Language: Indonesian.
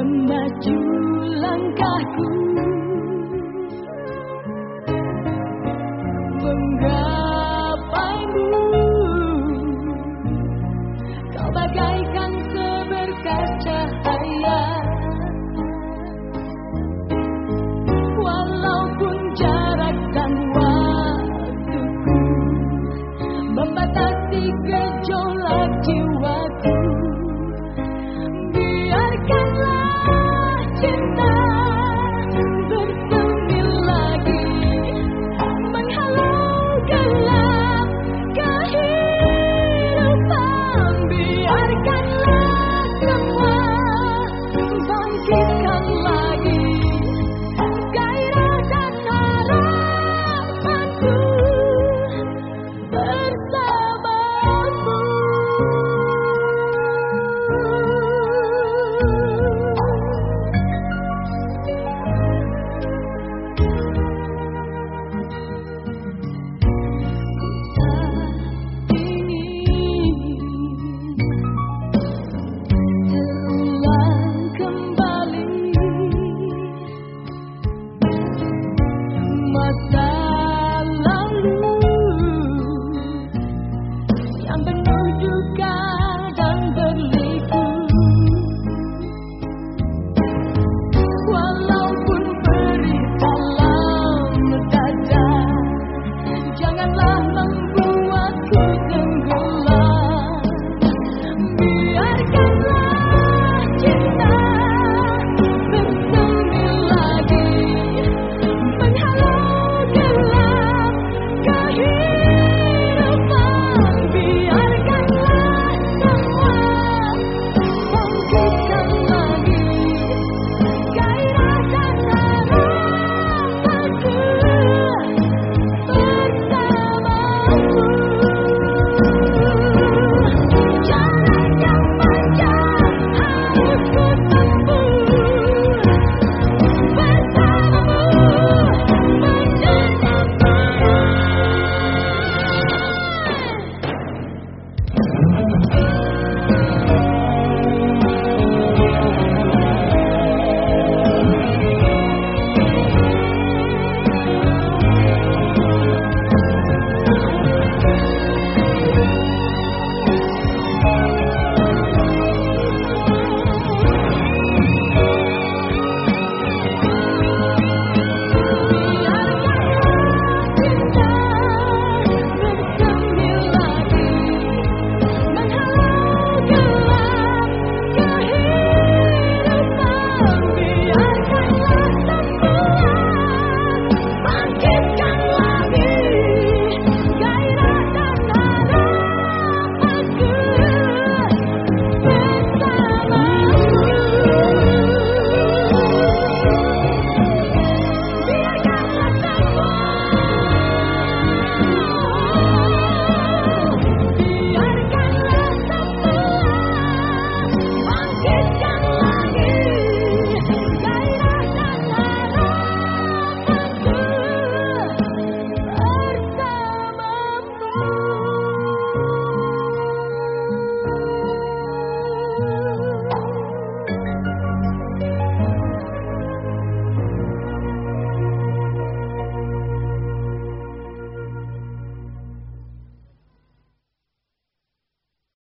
memacu langkahku. Menggapaimu kau bagaikan seberkas cahaya. Walaupun jarak dan waktuku membatasi gejolak